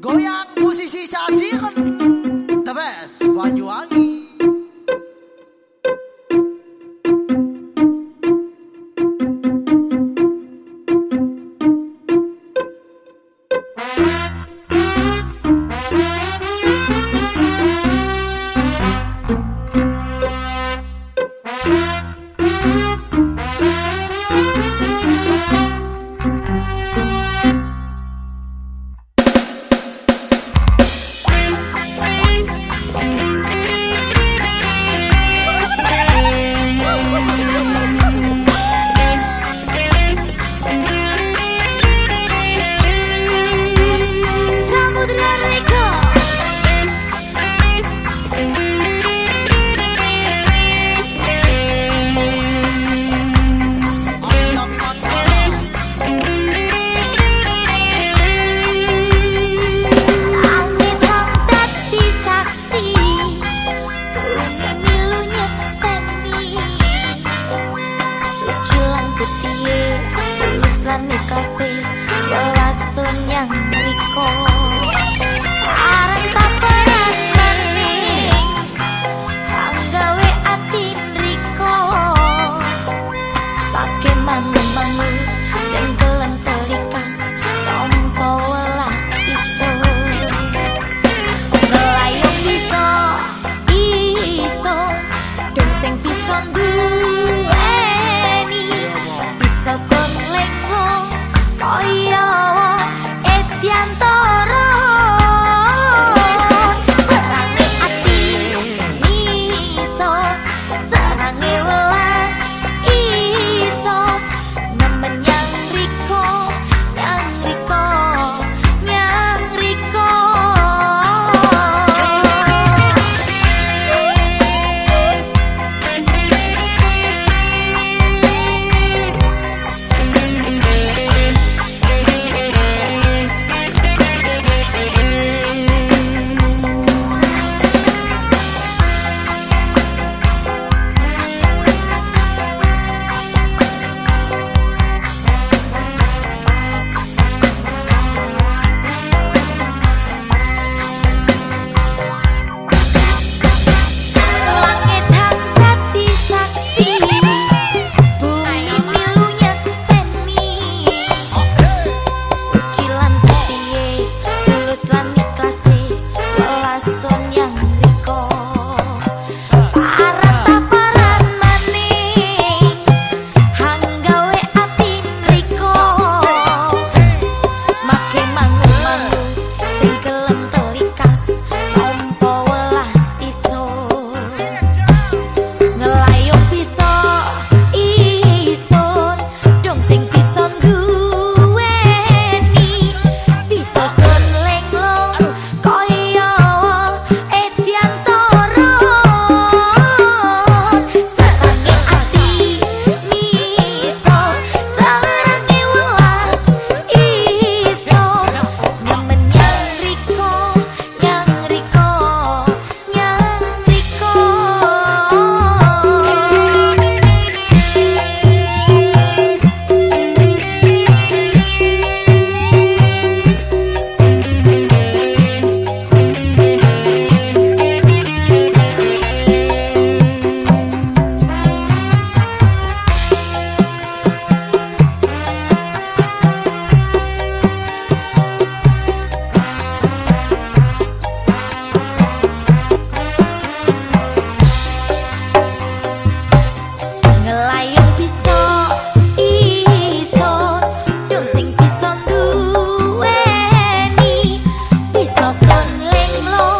Goya son lek lo llanto anh